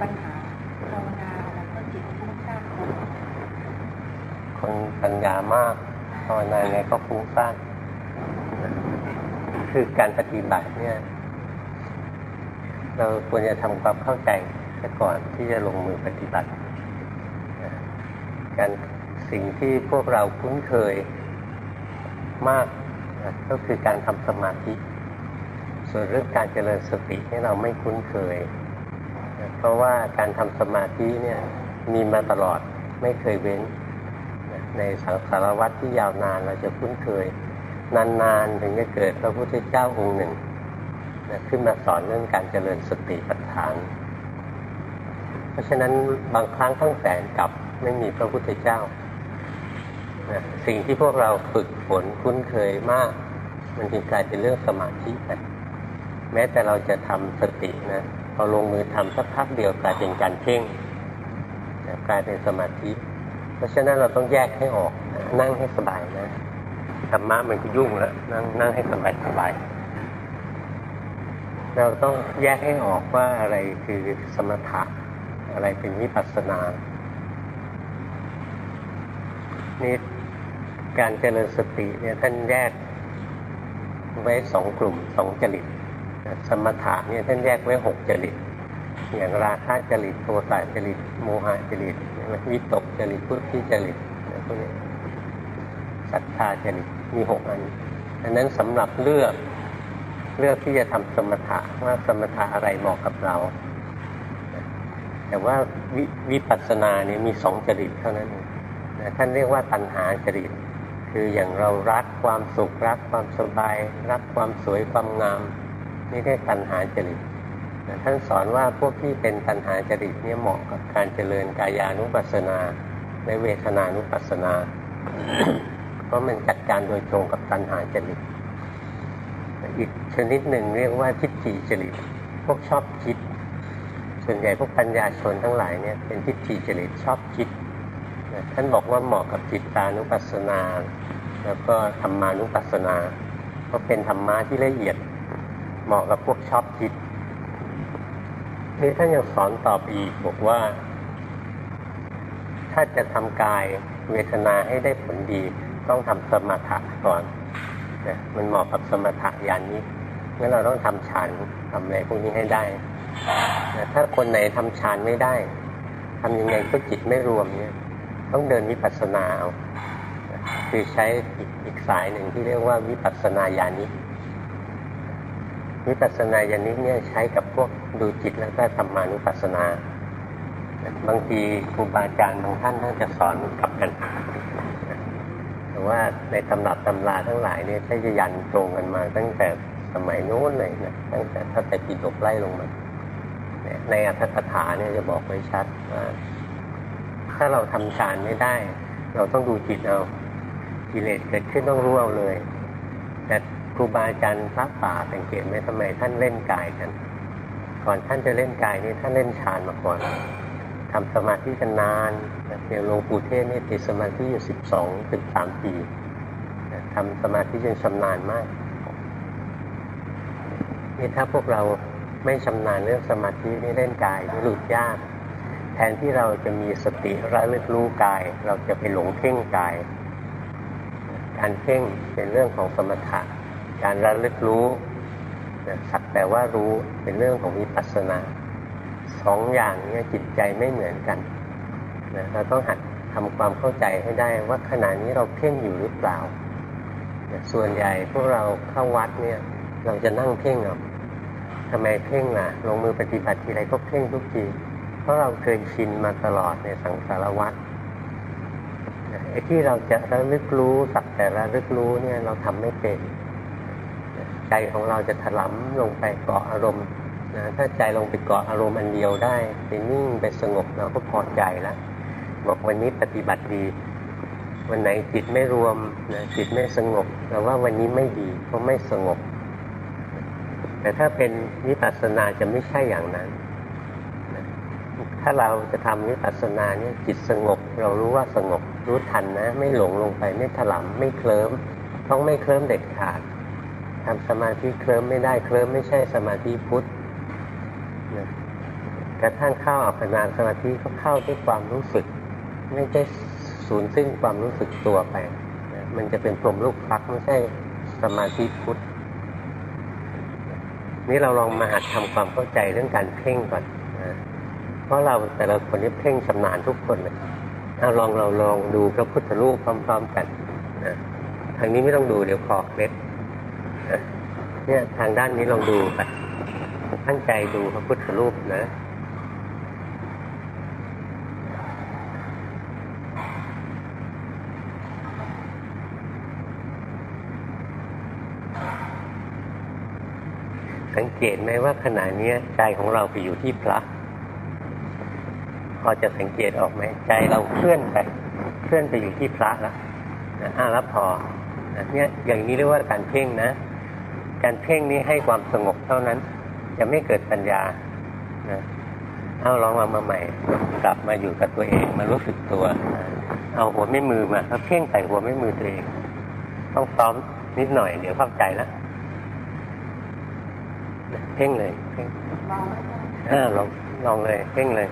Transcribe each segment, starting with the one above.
ปัญหาภาวนาแล้วก็จิตฟุ้งซ่านคนปัญญามากภาวนาไงก็ฟุ้งซ่านคือการปฏิบัติเนี่ย เราควรจะทำความเข้าใจซะก่อนที่จะลงมือปฏิบัติการสิ่งที่พวกเราคุ้นเคยมากก็คือการทำสมาธิ ส่วนเรื่องการเจริญสตินี่เราไม่คุ้นเคย เพราะว่าการทำสมาธิเนี่ยมีมาตลอดไม่เคยเว้น ในสังสารวัตรที่ยาวนานเราจะคุ้นเคย นานๆถึงจะเกิดพระพุทธเจ้าองค์หนึ่งขึ้นมาสอนเรื่องการเจริญสติปัฏฐาน เพราะฉะนั้นบางครั้งทั้งแสนกับไม่มีพระพุทธเจ้า สิ่งที่พวกเราฝึกฝนคุ้นเคยมาก มันจึงกลายเป็นเรื่องสมาธิไปแม้แต่เราจะทำสตินะ อลงมือทำสักพักเดียวกลายเป็นการเพ่งกลายเป็นสมาธิ เพราะฉะนั้นเราต้องแยกให้ออกนั่งให้สบายนะธรรมะมันก็ยุ่งแล้วนั่งนั่งให้สบายสบายเราต้องแยกให้ออกว่าอะไรคือสมถะอะไรเป็นวิปัสสนานี่การเจริญสติเนี่ยท่านแยกไว้สองกลุ่มสองจริต สมถะเนี่ยท่านแยกไว้หกจริต อย่างราคะจริตโทสะจริตโมหะจริตวิตกจริตพุทธิจริตพวกนี้ศรัทธาจริตมีหกอันอันนั้นสำหรับเลือกเลือกที่จะทำสมถะว่าสมถะอะไรเหมาะกับเรา แต่ว่าวิปัสสนาเนี่ยมีสองจริตเท่านั้นเองท่านเรียกว่าตัณหาจริต คืออย่างเรารักความสุขรักความสบาย รักความสวยความงาม นี่เรียกตัณหาจริตท่านสอนว่าพวกที่เป็นตัณหาจริตเนี่ยเหมาะกับการเจริญกายานุปัสสนาและเวทนานุปัสสนา เพราะมันจัดการโดยตรงกับตัณหาจริตอีกชนิดหนึ่งเรียกว่าทิฏฐิจริต พวกชอบคิด ส่วนใหญ่พวกปัญญาชนทั้งหลายเนี่ยเป็นทิฏฐิจริตชอบคิด ท่านบอกว่าเหมาะกับจิตตานุปัสสนา แล้วก็ธรรมานุปัสสนาก็เป็นธรรมะที่ละเอียด เหมาะกับพวกชอบคิด นี่ท่านยังสอนตอบอีกบอกว่า ถ้าจะทำกายเวทนาให้ได้ผลดี ต้องทำสมถะก่อนนะมันเหมาะกับสมถะยานนี้งั้นเราต้องทำฌานทำอะไรพวกนี้ให้ได้ถ้าคนไหนทำฌานไม่ได้ทำยังไงก็จิตไม่รวมเนี่ยต้องเดินวิปัสสนาเอาคือใช้อีกสายหนึ่งที่เรียกว่าวิปัสสนาญาณิ วิปัสสนาญาณิเนี่ยใช้กับพวกดูจิตแล้วก็ธรรมานุปัสสนา บางทีครูบาอาจารย์บางท่านท่านจะสอนกลับกันแต่ว่าในตำรับตำราทั้งหลายเนี่ยใช้จะยันตรงกันมา ตั้งแต่สมัยโน้นเลยนะตั้งแต่ถ้าแต่ปีตกไล่ลงมาในอัตถกถาเนี่ยจะบอกไว้ชัดว่าถ้าเราทำฌานไม่ได้ เราต้องดูจิตเอากิเลสเกิดขึ้นต้องรู้เอาเลย แต่ ครูบาอาจารย์พระป่าสังเกตไหมทำไมท่านเล่นกายกัน ก่อนท่านจะเล่นกายนี่ท่านเล่นฌานมาก่อนทำสมาธิกันนานเดี๋ยวหลวงปู่เทศนี่ติดสมาธิอยู่สิบสองถึงสามปีทำสมาธิจนชำนาญมากนี่ถ้าพวกเราไม่ชำนาญเรื่องสมาธินี่เล่นกายนี่หลุดยาก แทนที่เราจะมีสติระลึกรู้กาย เราจะไปหลงเพ่งกาย การเพ่งเป็นเรื่องของสมถะ การระลึกรู้สักแต่ว่ารู้เป็นเรื่องของวิปัสสนาสองอย่างเนี้จิตใจไม่เหมือนกันนะเราต้องหัดทำความเข้าใจให้ได้ว่าขณะนี้เราเพ่งอยู่หรือเปล่า ส่วนใหญ่พวกเราเข้าวัดเนี่ย เราจะนั่งเพ่งเอาทำไมเพ่งล่ะ ลงมือปฏิบัติทีไรก็เพ่งทุกที เพราะเราเคยชินมาตลอดในสังสารวัฏไอ้ที่เราจะระลึกรู้สักแต่ระลึกรู้เนี่ยเราทำไม่เป็น ใจของเราจะถลำลงไปเกาะอารมณ์นะถ้าใจลงไปเกาะอารมณ์อันเดียวได้ไปนิ่งไปสงบเราก็พอใจแล้วบอกวันนี้ปฏิบัติดี วันไหนจิตไม่รวมนะจิตไม่สงบแต่ว่าวันนี้ไม่ดีเพราะไม่สงบ แต่ถ้าเป็นวิปัสสนาจะไม่ใช่อย่างนั้นถ้าเราจะทำวิปัสสนาเนี่ยจิตสงบ เรารู้ว่าสงบ รู้ทันนะ ไม่หลงลงไปไม่ถลำไม่เคลิ้มต้องไม่เคลิ้มเด็ดขาด ทำสมาธิเคลิ้มไม่ได้เคลิ้มไม่ใช่สมาธิพุทธกระทั่งเข้าอัปปนาสมาธิก็เข้าด้วยความรู้สึก ไม่ใช่สูญสิ้นความรู้สึกตัวไปนะมันจะเป็นพรมลูกพักไม่ใช่สมาธิพุทธนี่เราลองมาหัดทำความเข้าใจเรื่องการเพ่งก่อนนะเพราะเราแต่ละคนนี่เพ่งชำนาญทุกคนเลยเอาลองเราลองดูพระพุทธรูปพร้อม ๆ กันนะทางนี้ไม่ต้องดูเดี๋ยวคอเคล็ด เนี่ยทางด้านนี้ลองดูไปตั้งใจดูพระพุทธรูปนะสังเกตไหมว่าขณะนี้ใจของเราไปอยู่ที่พระพอจะสังเกตออกไหมใจเราเคลื่อนไป เคลื่อนไปอยู่ที่พระแล้วนะอ่าแล้วพอเนี่ยอย่างนี้เรียกว่าการเพ่งนะ การเพ่งนี้ให้ความสงบเท่านั้น จะไม่เกิดปัญญานะเอาลองมามาใหม่ กลับมาอยู่กับตัวเองมารู้สึกตัว เอาหัวไม่มือมาแล้วเพ่งใส่หัวไม่มือตัวเอง ต้องซ้อมนิดหน่อยเดี๋ยวเข้าใจแล้วเพ่งเลยเพ่งลองลองลองเลย เพ่งเลย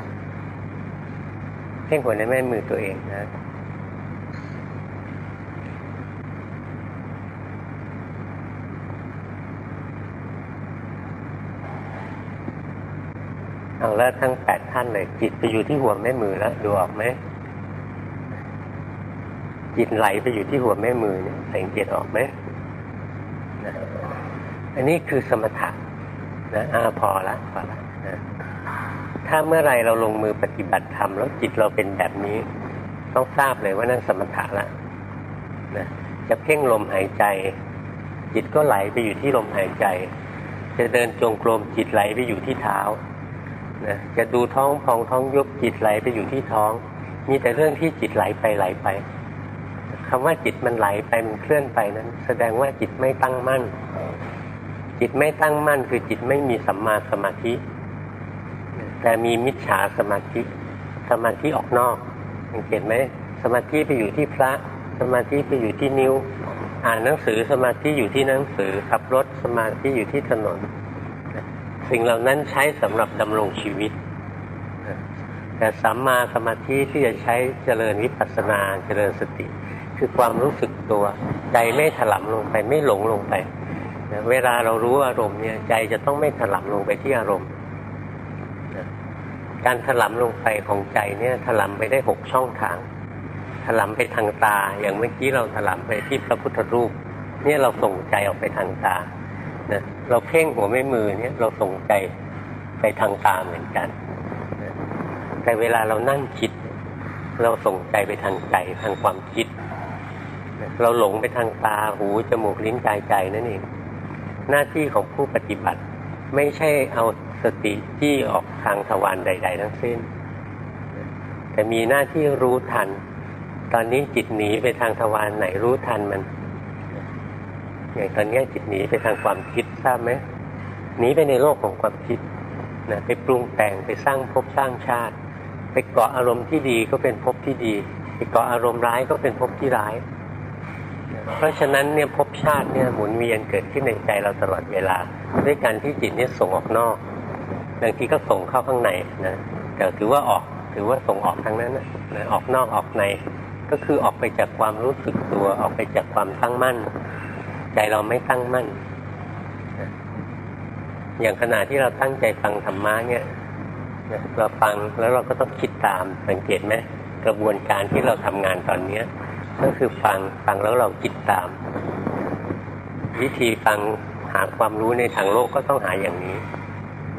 เพ่งหัวในแม่มือตัวเองนะ เอาแล้วทั้งแปดท่านเลยจิตไปอยู่ที่หัวแม่มือแล้วดูออกไหมจิตไหลไปอยู่ที่หัวแม่มือเนี่ยสังเกตออกไหมนะอันนี้คือสมถะนะอ่าพอละพอละนะถ้าเมื่อไรเราลงมือปฏิบัติธรรมแล้วจิตเราเป็นแบบนี้ ต้องทราบเลยว่านั่นสมถะละนะจะเพ่งลมหายใจ จิตก็ไหลไปอยู่ที่ลมหายใจ จะเดินจงกรมจิตไหลไปอยู่ที่เท้า นะจะดูท้องพองท้องยุบจิตไหลไปอยู่ที่ท้อง มีแต่เรื่องที่จิตไหลไปไหลไปคำว่าจิตมันไหลไปมันเคลื่อนไปนั้น แสดงว่าจิตไม่ตั้งมั่น จิตไม่ตั้งมั่น คือจิตไม่มีสัมมาสมาธิ แต่มีมิจฉาสมาธิ สมาธิออกนอกสังเกตไหมสมาธิไปอยู่ที่พระ สมาธิไปอยู่ที่นิ้ว อ่านหนังสือสมาธิอยู่ที่หนังสือขับรถสมาธิอยู่ที่ถนน สิ่งเหล่านั้นใช้สำหรับดำรงชีวิต แต่สัมมาสมาธิที่จะใช้เจริญวิปัสสนาเจริญสติ คือความรู้สึกตัว ใจไม่ถลำลงไปไม่หลงลงไป เวลาเรารู้อารมณ์เนี่ยใจจะต้องไม่ถลำลงไปที่อารมณ์การถลำลงไปของใจเนี่ยถลำไปได้หกช่องทางถลำไปทางตา อย่างเมื่อกี้เราถลำไปที่พระพุทธรูป เนี่ยเราส่งใจออกไปทางตา นะเราเพ่งหัวไม่มือเนี่ยเราส่งใจไปทางตาเหมือนกันนะแต่เวลาเรานั่งคิด เราส่งใจไปทางใจทางความคิดนะเราหลงไปทางตาหูจมูกลิ้นกายใจนั่นเองหน้าที่ของผู้ปฏิบัติ ไม่ใช่เอาสติที่ออกทางทวารใด ๆ ทั้งสิ้น แต่มีหน้าที่รู้ทัน ตอนนี้จิตหนีไปทางทวารไหนรู้ทันมัน อย่างตอนนี้จิตหนีไปทางความคิดทราบไหมหนีไปในโลกของความคิดนะไปปรุงแต่งไปสร้างภพสร้างชาติ ไปเกาะอารมณ์ที่ดีก็เป็นภพที่ดี ไปเกาะอารมณ์ร้ายก็เป็นภพที่ร้าย เพราะฉะนั้นเนี่ยภพชาติเนี่ยหมุนเวียนเกิดขึ้นในใจเราตลอดเวลา ด้วยการที่จิตเนี่ยส่งออกนอกบางทีก็ส่งเข้าข้างในนะแต่ถือว่าออกถือว่าส่งออกทั้งนั้นนะออกนอกออกในก็คือออกไปจากความรู้สึกตัวออกไปจากความตั้งมั่น ใจเราไม่ตั้งมั่น อย่างขณะที่เราตั้งใจฟังธรรมะเนี่ยเราฟังแล้วเราก็ต้องคิดตามสังเกตไหมกระบวนการที่เราทำงานตอนเนี้ยก็คือฟังฟังแล้วเราคิดตาม วิธีฟังหาความรู้ในทางโลกก็ต้องหาอย่างนี้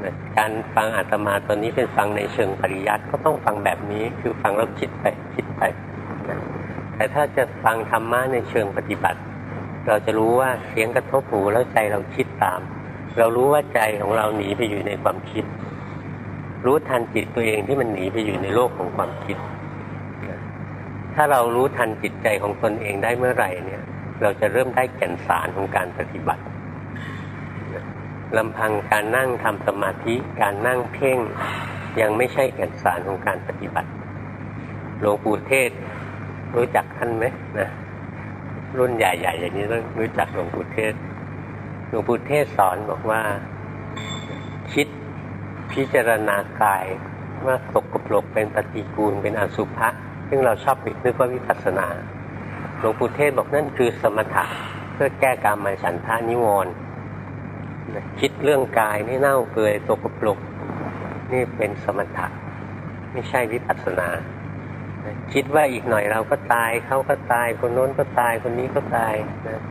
นะการฟังอาตมาตอนนี้เป็นฟังในเชิงปริยัติก็ต้องฟังแบบนี้คือฟังแล้วคิดไปคิดไปนะแต่ถ้าจะฟังธรรมะในเชิงปฏิบัติ เราจะรู้ว่าเสียงกระทบหูแล้วใจเราคิดตาม เรารู้ว่าใจของเราหนีไปอยู่ในความคิด รู้ทันจิตตัวเองที่มันหนีไปอยู่ในโลกของความคิด ถ้าเรารู้ทันจิตใจของตนเองได้เมื่อไหร่เนี่ย เราจะเริ่มได้แก่นสารของการปฏิบัติลำพังการนั่งทำสมาธิการนั่งเพ่งยังไม่ใช่แก่นสารของการปฏิบัติหลวงปู่เทศรู้จักท่านไหมนะ รุ่นใหญ่ๆอย่างนี้ต้องรู้จักหลวงปู่เทศ หลวงปู่เทศสอนบอกว่า คิดพิจารณากายว่าตกกปรกเป็นปฏิกูลเป็นอสุภะซึ่งเราชอบปิดนึกว่าวิปัสสนา หลวงปู่เทศบอกนั่นคือสมถะเพื่อแก้กรรมฉันทานิวรณ์คิดเรื่องกายนี่เน่าเปื่อยตกปรกนี่เป็นสมถะ ไม่ใช่วิปัสสนา คิดว่าอีกหน่อยเราก็ตายเขาก็ตายคนโน้นก็ตายคนนี้ก็ตาย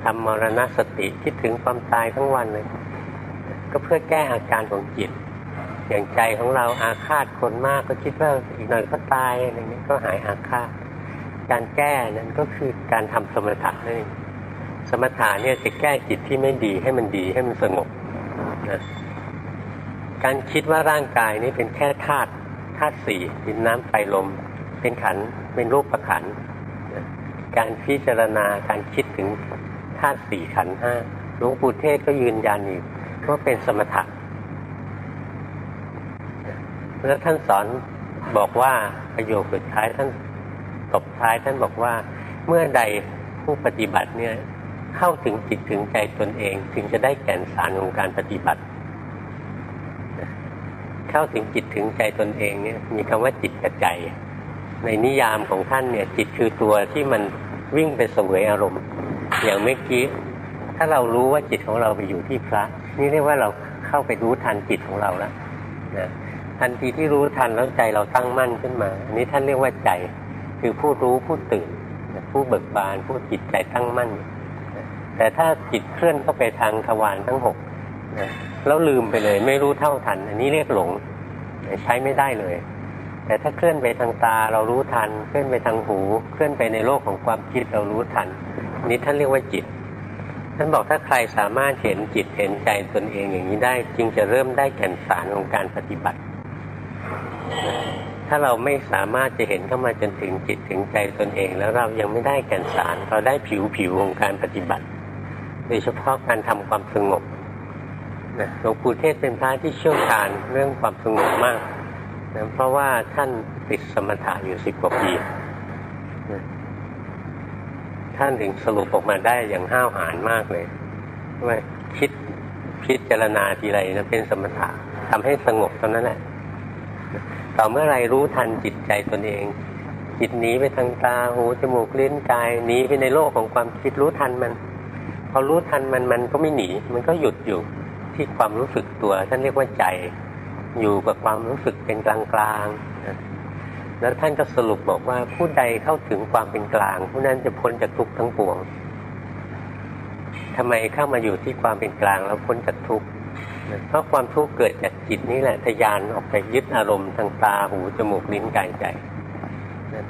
ทำมรณสติคิดถึงความตายทั้งวันเลย ก็เพื่อแก้อาการของจิต อย่างใจของเราอาฆาตคนมากก็คิดว่าอีกหน่อยก็ตายอะไรนี้ก็หายอาฆาตการแก้นั้นก็คือการทำสมถะนั่นเองสมถะเนี่ยจะแก้จิตที่ไม่ดีให้มันดีให้มันสงบนะการคิดว่าร่างกายนี้เป็นแค่ธาตุธาตุสี่ดินน้ำไฟลม เป็นขันเป็นรูปประขันการพิจารณาการคิดถึงธาตุสี่ขันห้าหลวงปู่เทศก็ยืนยันอีกว่าเป็นสมถะแล้วท่านสอนบอกว่าประโยคสุดท้ายท่านตบท้ายท่านบอกว่าเมื่อใดผู้ปฏิบัติเนี่ยเข้าถึงจิตถึงใจตนเองถึงจะได้แก่นสารของการปฏิบัติ เข้าถึงจิตถึงใจตนเองเนี่ยมีคำว่าจิตกับใจ ในนิยามของท่านเนี่ยจิตคือตัวที่มันวิ่งไปสวยอารมณ์ อย่างเมื่อกี้ถ้าเรารู้ว่าจิตของเราไปอยู่ที่พระ นี่เรียกว่าเราเข้าไปรู้ทันจิตของเราแล้วนะทันทีที่รู้ทันแล้วใจเราตั้งมั่นขึ้นมาอันนี้ท่านเรียกว่าใจคือผู้รู้ผู้ตื่น ผู้เบิกบานผู้จิตใจตั้งมั่น แต่ถ้าจิตเคลื่อนเข้าไปทางทวารทั้งหกแล้วลืมไปเลย ไม่รู้เท่าทัน อันนี้เรียกหลง ใช้ไม่ได้เลย แต่ถ้าเคลื่อนไปทางตาเรารู้ทัน เคลื่อนไปทางหู เคลื่อนไปในโลกของความคิดเรารู้ทัน นี้ท่านเรียกว่าจิต ท่านบอกถ้าใครสามารถเห็นจิตเห็นใจตนเองอย่างนี้ได้ จึงจะเริ่มได้แก่นสารของการปฏิบัติ ถ้าเราไม่สามารถจะเห็นเข้ามาจนถึงจิตถึงใจตนเอง แล้วเรายังไม่ได้แก่นสาร เราได้ผิวผิวของการปฏิบัติ โดยเฉพาะการทำความสงบหลวงปู่เทศเป็นพระที่เชี่ยวชาญเรื่องความสงบมาก นะเพราะว่าท่านติดสมถะอยู่สิบกว่าปีนะท่านถึงสรุปออกมาได้อย่างห้าวหาญมากเลยว่าคิดพิจารณาทีไรนะเป็นสมถะทำให้สงบตอนนั้นแหละต่อเมื่อไรรู้ทันจิตใจตนเอง จิตหนีไปทางตาหูจมูกลิ้นกายหนีไปในโลกของความคิดรู้ทันมัน พอรู้ทันมันมันก็ไม่หนี มันก็หยุดอยู่ที่ความรู้สึกตัวท่านเรียกว่าใจ อยู่กับความรู้สึกเป็นกลางกลางแล้วท่านก็สรุปบอกว่าผู้ใดเข้าถึงความเป็นกลาง ผู้นั้นจะพ้นจากทุกข์ทั้งปวงทำไมเข้ามาอยู่ที่ความเป็นกลางแล้วพ้นจากทุกข์เพราะความทุกข์เกิดจากจิตนี้แหละทยานออกไปยึดอารมณ์ทางตาหูจมูกลิ้นกายใจ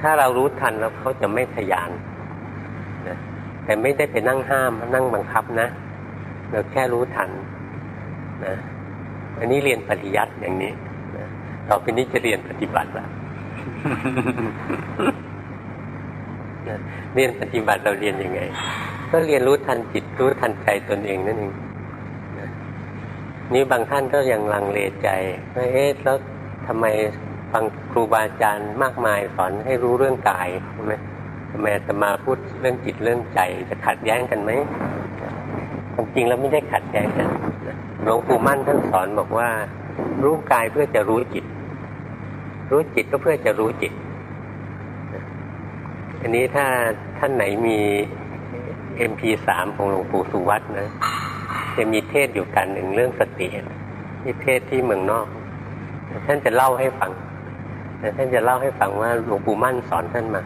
ถ้าเรารู้ทันแล้วเขาจะไม่ทยานแต่ไม่ได้ไปนั่งห้ามนั่งบังคับนะ เราแค่รู้ทันนะ อันนี้เรียนปริยัติอย่างนี้นะต่อไปนี้จะเรียนปฏิบัติละเรียนปฏิบัติเราเรียนยังไง ก็เรียนรู้ทันจิตรู้ทันใจตนเองนั่นเองนี่บางท่านก็ยังลังเลใจว่าเอ๊ะแล้วทำไมฟังครูบาอาจารย์มากมายสอนให้รู้เรื่องกายใช่ไหมทำไมจะมาพูดเรื่องจิตเรื่องใจจะขัดแย้งกันไหมความจริงแล้วไม่ได้ขัดแย้งกัน หลวงปู่มั่นท่านสอนบอกว่า รู้กายเพื่อจะรู้จิต รู้จิตก็เพื่อจะรู้จิต อันนี้ถ้าท่านไหนมี MP3 ของหลวงปู่สุวัตนะ จะมีเทศอยู่กันหนึ่งเรื่องสติที่เทศที่เมืองนอก ท่านจะเล่าให้ฟังแต่ท่านจะเล่าให้ฟังว่าหลวงปู่มั่นสอนท่านมา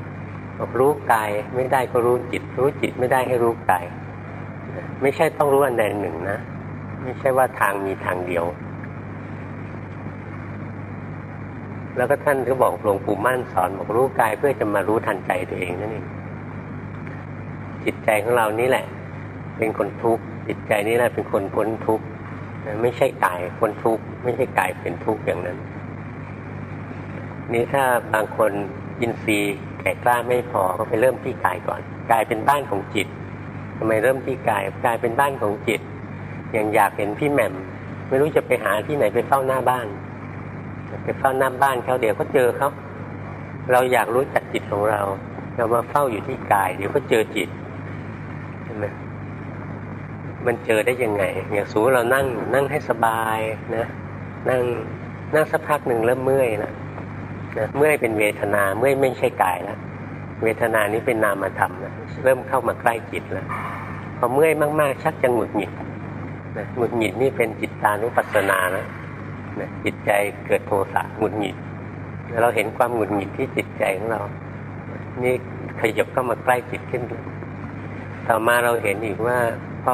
รู้กายไม่ได้ก็รู้จิต รู้จิตไม่ได้ให้รู้กาย ไม่ใช่ต้องรู้อันใดหนึ่งนะ ไม่ใช่ว่าทางมีทางเดียว แล้วก็ท่านก็บอกหลวงปู่มั่นสอนบอกรู้กายเพื่อจะมารู้ทันใจตัวเองนั่นเองจิตใจของเรานี่แหละ เป็นคนทุกข์จิตใจนี่แหละเป็นคนพ้นทุกข์ไม่ใช่กายพ้นทุกข์ไม่ใช่กายเป็นทุกข์อย่างนั้น นี่ถ้าบางคนอินทรีย์แก่กล้าไม่พอก็ไปเริ่มที่กายก่อนกายเป็นบ้านของจิตทำไมเริ่มที่กายกายเป็นบ้านของจิต อย่างอยากเห็นพี่แหม่ม ไม่รู้จะไปหาที่ไหนไปเฝ้าหน้าบ้าน ไปเฝ้าหน้าบ้านเขาเดี๋ยวก็เจอเขาเราอยากรู้จักจิตของเรา เรามาเฝ้าอยู่ที่กาย เดี๋ยวก็เจอจิตใช่ไหมมันเจอได้ยังไง อย่างสูเรานั่งนั่งให้สบายนะนั่งนั่งสักพักหนึ่งเริ่มเมื่อยแล้วนะเมื่อยเป็นเวทนาเมื่อยไม่ใช่กายแล้วเวทนานี้เป็นนามธรรมนะเริ่มเข้ามาใกล้จิตแล้วพอเมื่อยมาก ๆ ชักจะหงุดหงิด หงุดหงิดนี่เป็นจิตตานุปัสสนานะจิตใจเกิดโทสะหงุดหงิดเราเห็นความหงุดหงิดที่จิตใจของเรา นี่ขยับเข้ามาใกล้จิตขึ้นต่อมาเราเห็นอีกว่าพอ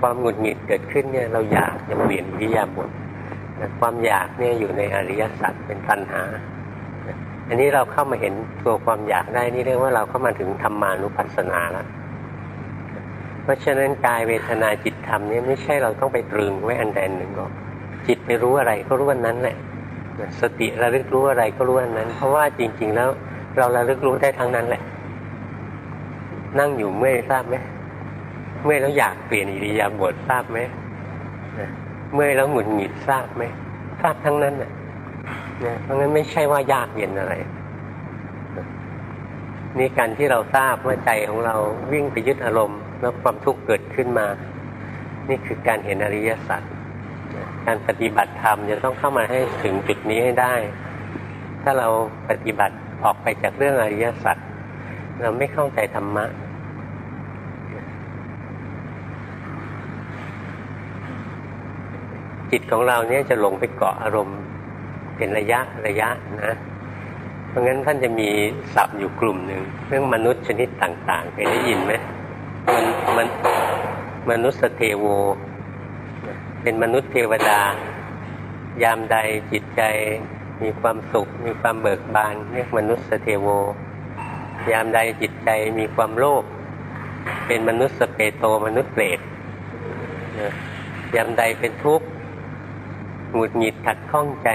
ความหงุดหงิดเกิดขึ้นเนี่ยเราอยากจะเปลี่ยนวิยาบทความอยากเนี่ยอยู่ในอริยสัจเป็นตัณหา อันนี้เราเข้ามาเห็นตัวความอยากได้นี่เรียกว่าเราเข้ามาถึงธรรมานุปัสสนาแล้ว เพราะฉะนั้นกายเวทนาจิตธรรมนี่ไม่ใช่เราต้องไปตรึงไว้อันใดหนึ่งหรอกจิตไปรู้อะไรก็รู้วันนั้นแหละสติระลึกรู้อะไรก็รู้อันนั้น เพราะว่าจริง ๆ แล้ว เราระลึกรู้ได้ทั้งนั้นแหละ นั่งอยู่เมื่อยทราบไหมเมื่อยแล้วอยากเปลี่ยนอิริยาบถทราบไหมเมื่อยแล้วหงุดหงิดทราบไหมทราบทั้งนั้นน่ะเพราะงั้นไม่ใช่ว่ายากเย็นอะไรนี่การที่เราทราบว่าใจของเราวิ่งไปยึดอารมณ์ แล้วความทุกข์เกิดขึ้นมา นี่คือการเห็นอริยสัจการปฏิบัติธรรมจะต้องเข้ามาให้ถึงจุดนี้ให้ได้ ถ้าเราปฏิบัติออกไปจากเรื่องอริยสัจเราไม่เข้าใจธรรมะจิตของเราเนี่ยจะหลงไปเกาะอารมณ์เป็นระยะระยะนะ เพราะงั้นท่านจะมีศัพท์อยู่กลุ่มหนึ่งเรื่องมนุษย์ชนิดต่างๆเคยได้ยินไหม มันมันมนุษย์เทโว เป็นมนุษย์เทวดา ยามใดจิตใจมีความสุข มีความเบิกบาน เรียกมนุษย์เทโว ยามใดจิตใจมีความโลภเป็นมนุษย์สเปโตมนุษย์เปรตยามใดเป็นทุกข์หงุดหงิดขัดข้องใจ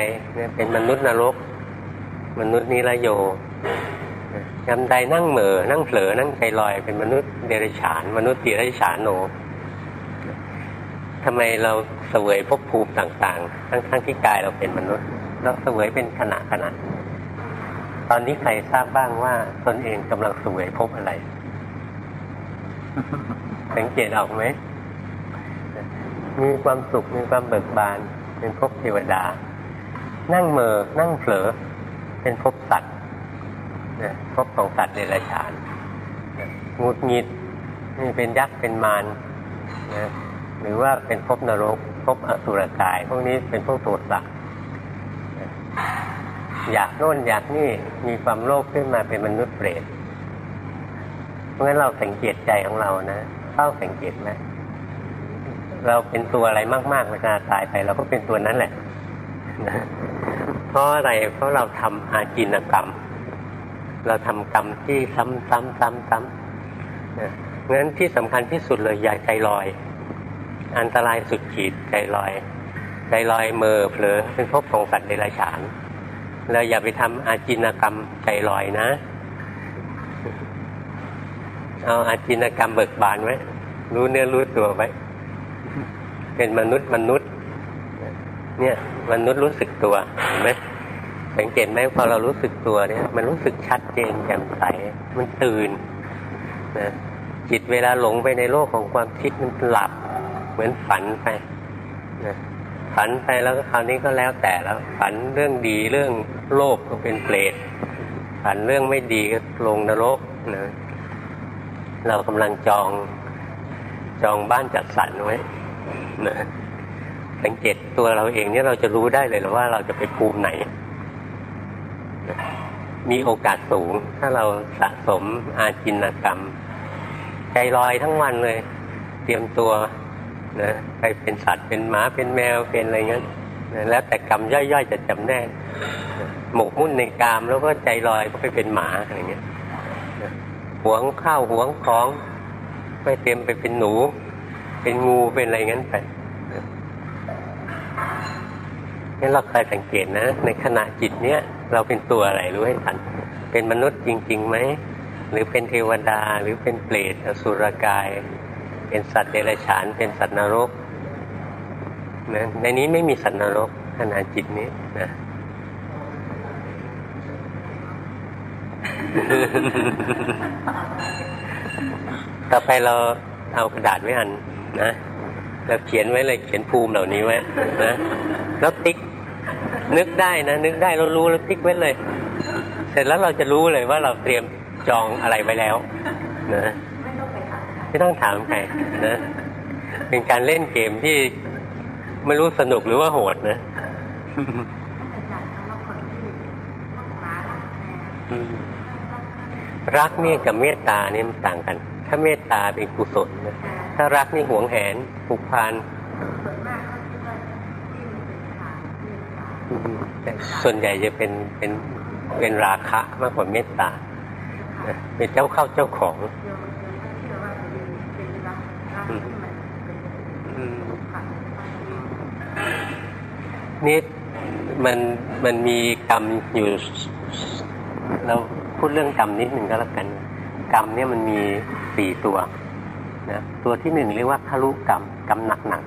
เป็นมนุษย์นรก มนุษย์นิรโย ยามใดนั่งเหม่อนั่งเผลอนั่งใจลอยเป็นมนุษย์เดรัจฉาน มนุษย์ติรัจฉานโนทำไมเราเสวยภพภูมิต่างๆ ทั้งๆที่กายเราเป็นมนุษย์เราเสวยเป็นขณะขณะตอนนี้ใครทราบบ้างว่าตนเองกำลังเสวยภพอะไร สังเกตออกไหม มีความสุขมีความเบิกบาน เป็นภพเทวดา นั่งเมอนั่งเผลอเป็นภพสัตว์ ภพของสัตว์เดรัจฉานงุดหงิดนี่เป็นยักษ์เป็นมารนะหรือว่าเป็นภพนรกภพอสุรกาย พวกนี้เป็นพวกโทสะอยากโน่นอยากนี่มีความโลภขึ้นมาเป็นมนุษย์เปรตเพราะงั้นเราสังเกตใจของเรานะเข้าสังเกตไหมเราเป็นตัวอะไรมากๆเวลาตายไป เราก็เป็นตัวนั้นแหละเพราะอะไรเพราะเราทำอาจินกรรม เราทำกรรมที่ซ้ำซ้ำซ้ำซ้ำนะงั้นที่สำคัญที่สุดเลยอย่าใจลอย อันตรายสุดขีดใจลอย ใจลอยเมอเผลอเป็นภพของสัตว์เดรัจฉานเราอย่าไปทำอาจินกรรมใจลอยนะ เอาอาจินกรรมเบิกบานไว้รู้เนื้อรู้ตัวไว้ เป็นมนุษย์มนุษย์ เนี่ยมนุษย์รู้สึกตัวเห็นไหม สังเกตไหมพอเรารู้สึกตัวเนี่ย มันรู้สึกชัดเจนแจ่มใส มันตื่นนะจิตเวลาหลงไปในโลกของความคิดมันหลับ เหมือนฝันไปนะฝันไปแล้วคราวนี้ก็แล้วแต่แล้ว ฝันเรื่องดีเรื่องโลภก็เป็นเปรตฝันเรื่องไม่ดีก็ลงนรกนะเรากำลังจองจองบ้านจัดสรรไว้นะสังเกตตัวเราเองเนี่ยเราจะรู้ได้เลยว่าเราจะไปภูมิไหน มีโอกาสสูง ถ้าเราสะสมอาจินกรรม ใจลอยทั้งวันเลย เตรียมตัวนะไปเป็นสัตว์เป็นหมาเป็นแมวเป็นอะไรเงี้ยนะแล้วแต่กรรมย่อยๆ จะจำแนกหมกมุ่นในกามแล้วก็ใจลอยก็ไปเป็นหมาอะไรเงี้ยหวงข้าวหวงของไปเตรียมไปเป็นหนู เป็นงูเป็นอะไรงั้นไป นี่เราเคยสังเกตนะ ในขณะจิตเนี้ยเราเป็นตัวอะไรรู้ให้ทัน เป็นมนุษย์จริงๆไหม หรือเป็นเทวดา หรือเป็นเปรตอสุรกาย เป็นสัตว์เดรัจฉาน เป็นสัตว์นรกนะในนี้ไม่มีสัตว์นรกขณะจิตนี้นะต่อไปเราเอากระดาษไว้อันนะเราเขียนไว้เลยเขียนภูมิเหล่านี้ไว้นะแล้วติ๊ก นึกได้นะนึกได้เรารู้แล้วติ๊กไว้เลย เสร็จแล้วเราจะรู้เลยว่าเราเตรียมจองอะไรไว้แล้วนะไม่ต้องถามใครนะเป็นการเล่นเกมที่ไม่รู้สนุกหรือว่าโหดนะรักนี่กับเมตตานี่มันต่างกัน ถ้าเมตตาเป็นกุศลนะถ้ารักนี่หวงแหนผูกพัน ส่วนใหญ่จะเป็นเป็นเป็นราคะมากกว่าเมตตาเป็นเจ้าเข้าเจ้าของนี่มันมันมีกรรมอยู่เราพูดเรื่องกรรมนิดหนึ่งก็แล้วกัน กรรมเนี่ยมันมีสี่ตัวนะตัวที่หนึ่งเรียกว่าคารุกรรมกรรมหนักหนัก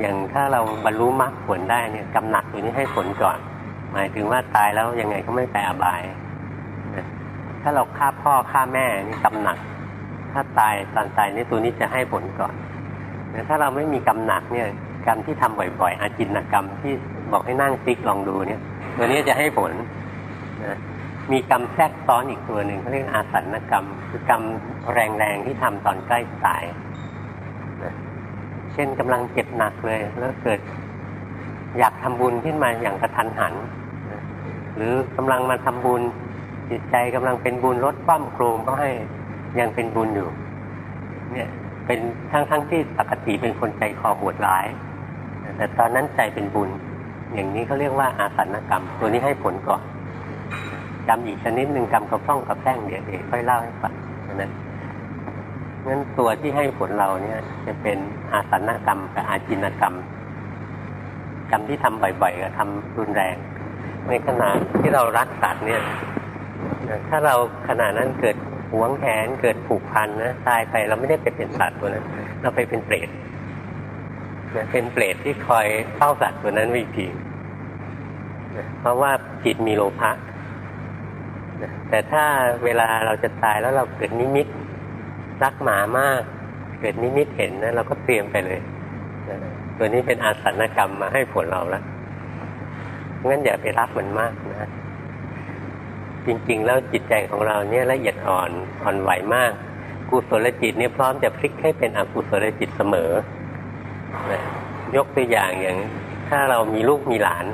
อย่างถ้าเราบรรลุมรรคผลได้เนี่ยกรรมหนักตัวนี้ให้ผลก่อน หมายถึงว่าตายแล้วยังไงก็ไม่ไปอบาย ถ้าเราฆ่าพ่อฆ่าแม่นี่กรรมหนักถ้าตายตอนตายนี่ตัวนี้จะให้ผลก่อนแต่ถ้าเราไม่มีกรรมหนักเนี่ยกรรมที่ทำบ่อยๆอาจินกรรมที่บอกให้นั่งติ๊กลองดูเนี่ย ตัวนี้จะให้ผลนะมีกรรมแทรกซ้อนอีกตัวหนึ่งเขาเรียกอาสันกรรม คือกรรมแรงๆที่ทำตอนใกล้ตาย เช่นกำลังเจ็บหนักเลย แล้วเกิดอยากทำบุญขึ้นมาอย่างกระทันหัน หรือกำลังมาทำบุญจิตใจกำลังเป็นบุญลดคว่ำโครมก็ให้ยังเป็นบุญอยู่ เนี่ยเป็นทั้งทั้งที่ปกติเป็นคนใจคอโหดร้าย แต่ตอนนั้นใจเป็นบุญ อย่างนี้เขาเรียกว่าอาสันกรรม ตัวนี้ให้ผลก่อนกรรมอีกชนิดหนึ่งกรรมกระพ้องกับแป้งเดี๋ยวเดี๋ยวค่อยเล่าให้ฟังนะ งั้นตัวที่ให้ผลเราเนี่ย จะเป็นอาสันกรรมกับอาจินกรรม กรรมที่ทำบ่อยๆกับทำรุนแรง ในขณะที่เรารักสัตว์เนี่ยถ้าเราขณะนั้นเกิดหวงแหนเกิดผูกพันนะตายไปเราไม่ได้ไปเป็นสัตว์ตัวนั้นเราไปเป็นเปรตเป็นเปรตที่คอยเฝ้าสัตว์ตัวนั้นวิธีเพราะว่าจิตมีโลภะแต่ถ้าเวลาเราจะตายแล้วเราเกิดนิมิต รักหมามากเกิดนิมิตเห็นนะเราก็เตรียมไปเลยตัวนี้เป็นอาสนกรรมมาให้ผลเราแล้วงั้นอย่าไปรักมันมากนะจริงๆ แล้วจิตใจของเราเนี่ยละเอียดอ่อนอ่อนไหวมาก กุศลจิตเนี่ยพร้อมจะพลิกให้เป็นอกุศลจิตเสมอยกตัวอย่างอย่าง ถ้าเรามีลูกมีหลาน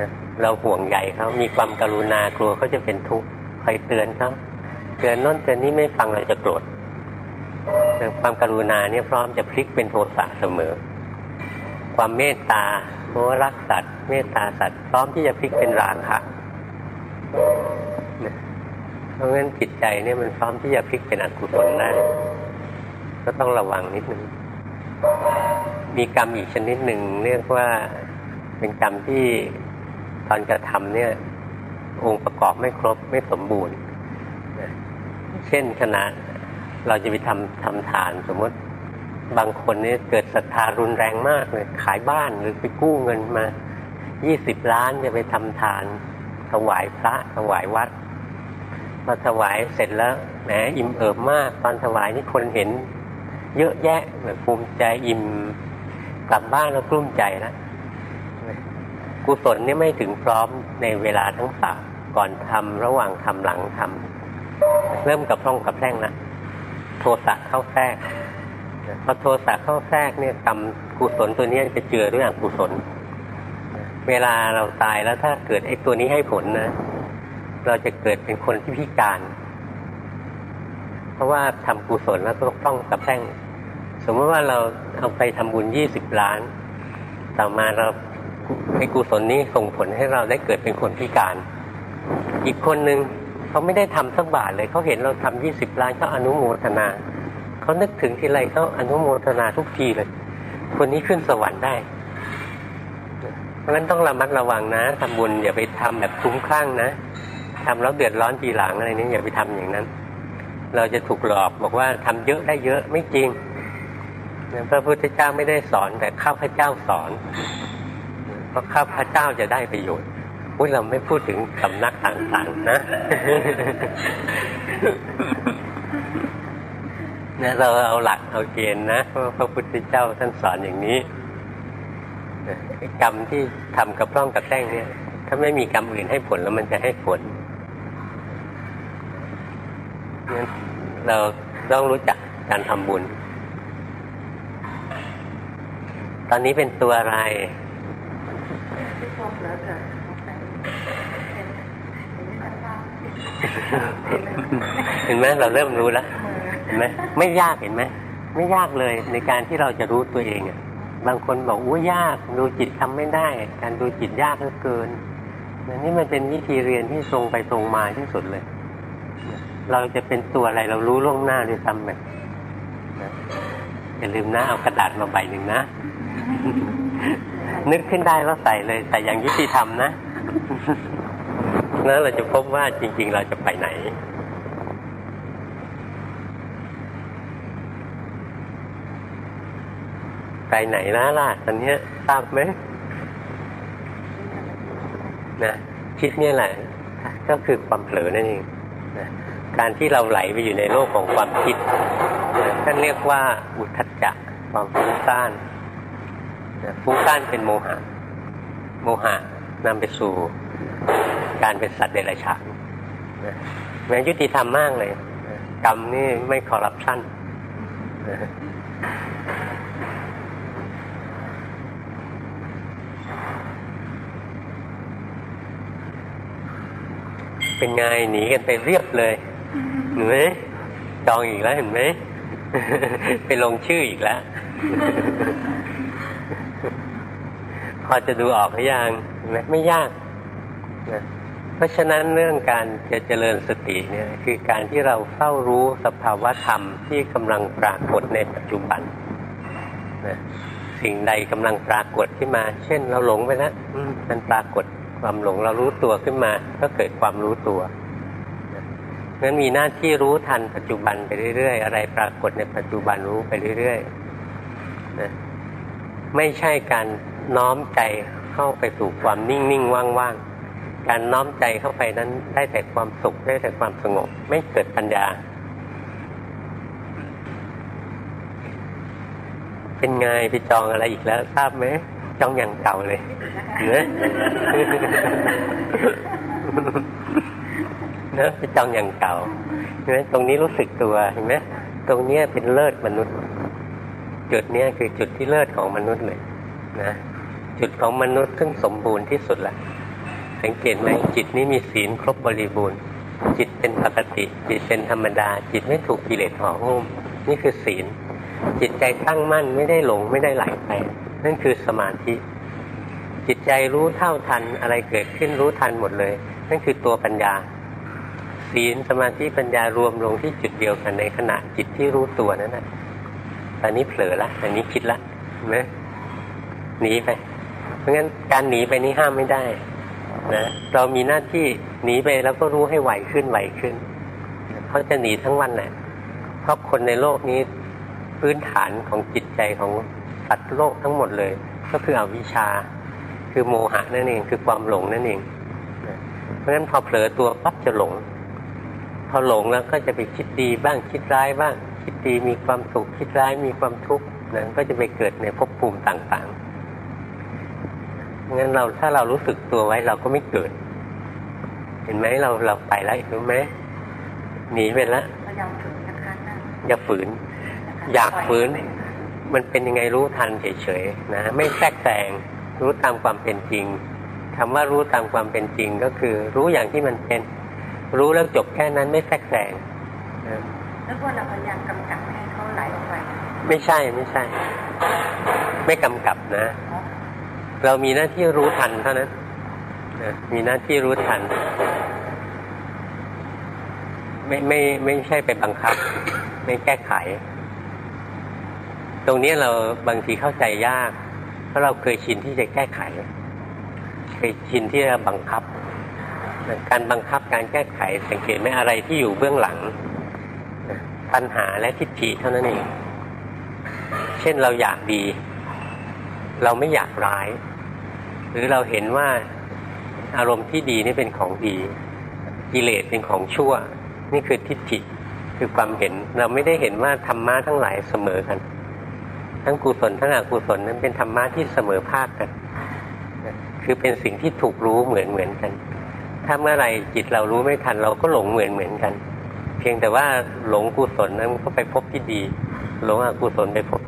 นะเราห่วงใหญ่เขามีความกรุณากลัวเขาจะเป็นทุกข์คอยเตือนเขา เตือนน้นเตือนนี้ไม่ฟังเราจะโกรธความกรุณาเนี่ยพร้อมจะพลิกเป็นโทสะเสมอ ความเมตตาโมรักสัตว์เมตตาสัตว์พร้อมที่จะพลิกเป็นราคะเพราะงั้นจิตใจเนี่ยมันพร้อมที่จะพลิกเป็นอกุศลได้ก็ต้องระวังนิดนึงมีกรรมอีกชนิดหนึ่งเรียกว่าเป็นกรรมที่ตอนกระทำเนี่ย องค์ประกอบไม่ครบไม่สมบูรณ์ เช่นขณะเราจะไปทำทำทานสมมติบางคนนี่เกิดศรัทธารุนแรงมากเลยขายบ้านหรือไปกู้เงินมายี่สิบล้านจะไปทำทาน ถวายพระถวายวัดมาถวายเสร็จแล้วแหมอิ่มเอิบมาก ตอนถวายนี่คนเห็น เยอะแยะแบบภูมิใจอิ่มกลับบ้านแล้วกลุ้มใจแล้วกุศลนี่ไม่ถึงพร้อมในเวลาทั้งสามก่อนทำระหว่างทำหลังทำ เริ่มกับพร่องกับแท่งนะโทสะเข้าแทรกพอโทสะเข้าแทรกเนี่ยกรรมกุศลตัวนี้จะเจือด้วยอกุศล เวลาเราตายแล้วถ้าเกิดไอ้ตัวนี้ให้ผลนะ เราจะเกิดเป็นคนที่พิการ เพราะว่าทำกุศลแล้วก็ต้องกับแท่ง สมมติว่าเราเอาไปทำบุญยี่สิบล้าน ต่อมาเราไอ้กุศลนี้ส่งผลให้เราได้เกิดเป็นคนพิการ อีกคนหนึ่ง เขาไม่ได้ทำสักบาทเลยเขาเห็นเราทำยี่สิบล้านเขาอนุโมทนาเขานึกถึงทีไรเขาอนุโมทนาทุกทีเลย คนนี้ขึ้นสวรรค์ได้ เพราะฉะนั้นต้องระมัดระวังนะทำบุญอย่าไปทำแบบคุ้มคลั่งนะทำแล้วเดือดร้อนทีหลังอะไรนี้อย่าไปทำอย่างนั้น เราจะถูกหลอกบอกว่าทำเยอะได้เยอะไม่จริงพระพุทธเจ้าไม่ได้สอนแต่ข้าพเจ้าสอน เพราะข้าพเจ้าจะได้ประโยชน์ อุ้ยเราไม่พูดถึงสำนักต่างๆนะนะเราเอาหลักเอาเกณฑ์นะพระพุทธเจ้าท่านสอนอย่างนี้กรรมที่ทำกระพร่องกระแต้งเนี่ย ถ้าไม่มีกรรมอื่นให้ผลแล้วมันจะให้ผลงั้นเราต้องรู้จักการทำบุญ ตอนนี้เป็นตัวอะไรที่พวกเหลือเกิดสงสัยเป็นเป็นวิสัยภาพ เห็นไหมเราเริ่มรู้แล้วเห็นไหมไม่ยากเห็นไหมไม่ยากเลยในการที่เราจะรู้ตัวเองอะบางคนบอกอู้ยากดูจิตทำไม่ได้ การดูจิตยากเหลือเกินนี่มันเป็นวิธีเรียนที่ตรงไปตรงมาที่สุดเลย เราจะเป็นตัวอะไรเรารู้ล่วงหน้าด้วยซ้ำไปอย่าลืมนะเอากระดาษมาใบหนึ่งนะ นึกขึ้นได้แล้วใส่เลย แต่อย่างยุติธรรมนะ แล้วเราจะพบว่าจริง ๆ เราจะไปไหน ไปไหนล่ะล่ะตอนนี้ทราบไหมนะคิดเนี่ยแหละก็คือความเผลอนั่นเองนะการที่เราไหลไปอยู่ในโลกของความคิดนะท่านเรียกว่าอุทจจะความฟุ้งซ่านนะฟุ้งซ่านเป็นโมหะ โมหะนำไปสู่ การเป็นสัตว์เดรัจฉานแม้ยุติธรรมมากเลย กรรมนี่ไม่คอร์รัปชันนเป็นไงหนีกันไปเรียบเลยเห็นไหมจองอีกแล้วเห็นไหมไปลงชื่ออีกแล้ว พอจะดูออกหรือยังเห็นไหมไม่ยากนะ เพราะฉะนั้นเรื่องการจะเจริญสติเนี่ยคือการที่เราเฝ้ารู้สภาวะธรรมที่กำลังปรากฏในปัจจุบันนะสิ่งใดกำลังปรากฏขึ้นมา เช่นเราหลงไปแล้วมมันปรากฏความหลงเรารู้ตัวขึ้นมา ก็เกิดความรู้ตัวนั้นมีหน้าที่รู้ทันปัจจุบันไปเรื่อยๆ อะไรปรากฏในปัจจุบันรู้ไปเรื่อยๆนะไม่ใช่การน้อมใจเข้าไปสู่ความนิ่งๆว่างๆ การน้อมใจเข้าไปนั้นได้แต่ความสุขได้แต่ความสงบ ไม่เกิดปัญญา เป็นไงไปจองอะไรอีกแล้วทราบไหมจองอย่างเก่าเลยเนอะเนอะไปจองอย่างเก่าเห็นไหมตรงนี้รู้สึกตัวเห็นไหมตรงเนี้ยเป็นเลิศมนุษย์ จุดเนี้ยคือจุดที่เลิศของมนุษย์เลยนะจุดของมนุษย์ซึ่งสมบูรณ์ที่สุดและ สังเกตไหมจิตนี้มีศีลครบบริบูรณ์ จิตเป็นปกติ จิตเป็นธรรมดา จิตไม่ถูกกิเลสห่อหุ้มนี่คือศีล จิตใจตั้งมั่นไม่ได้หลงไม่ได้ไหลไป นั่นคือสมาธิ จิตใจรู้เท่าทันอะไรเกิดขึ้นรู้ทันหมดเลย นั่นคือตัวปัญญา ศีลสมาธิปัญญารวมลงที่จุดเดียวกันในขณะจิตที่รู้ตัวนั่นแหละตอนนี้เผลอละตอนนี้คิดละเห็นไหมหนีไป เพราะงั้นการหนีไปนี้ห้ามไม่ได้ นะเรามีหน้าที่หนีไปแล้วก็รู้ให้ไหวขึ้นไหวขึ้นเขาจะหนีทั้งวันแหละเพราะคนในโลกนี้พื้นฐานของจิตใจของสัตว์โลกทั้งหมดเลย ก็คืออวิชชา คือโมหะนั่นเอง คือความหลงนั่นเอง เพราะฉะนั้นพอเผลอตัวปั๊บจะหลง พอหลงแล้วก็จะไปคิดดีบ้างคิดร้ายบ้าง คิดดีมีความสุขคิดร้ายมีความทุกข์นั้นก็จะไปเกิดในภพภูมิต่างๆ งั้นเราถ้าเรารู้สึกตัวไว้เราก็ไม่เกิด เห็นไหมเราเราไปแล้วรู้ไหมหนีไปแล้วพยายามฝึกนะคะนั่งอย่าฝืน อยากฝืน มันเป็นยังไงรู้ทันเฉยๆนะไม่แทรกแซงรู้ตามความเป็นจริงคำว่ารู้ตามความเป็นจริงก็คือ รู้อย่างที่มันเป็น รู้แล้วจบแค่นั้นไม่แทรกแซงนะแล้วว่าเราพยายามกำกับไม่ให้เขาไหลออกไป ไม่ใช่ไม่ใช่ ไม่กำกับนะ เรามีหน้าที่รู้ทันเท่านั้นนะมีหน้าที่รู้ทัน ไม่ไม่ไม่ใช่ไปบังคับ ไม่แก้ไข ตรงนี้เราบางทีเข้าใจยาก เพราะเราเคยชินที่จะแก้ไข เคยชินที่จะบังคับ การบังคับการแก้ไข สังเกตไหมอะไรที่อยู่เบื้องหลังปัญหาและทิฏฐิเท่านั้นเอง เช่นเราอยากดี เราไม่อยากร้าย หรือเราเห็นว่าอารมณ์ที่ดีนี่เป็นของดี กิเลสเป็นของชั่ว นี่คือทิฏฐิคือความเห็นเราไม่ได้เห็นว่าธรรมะทั้งหลายเสมอกัน ทั้งกุศลทั้งอกุศลนั้นเป็นธรรมะที่เสมอภาคกัน คือเป็นสิ่งที่ถูกรู้เหมือนเหมือนกัน ถ้าเมื่อไรจิตเรารู้ไม่ทันเราก็หลงเหมือนเหมือนกัน เพียงแต่ว่าหลงกุศลนั้นมันก็ไปพบที่ดี หลงอกุศลไปพบ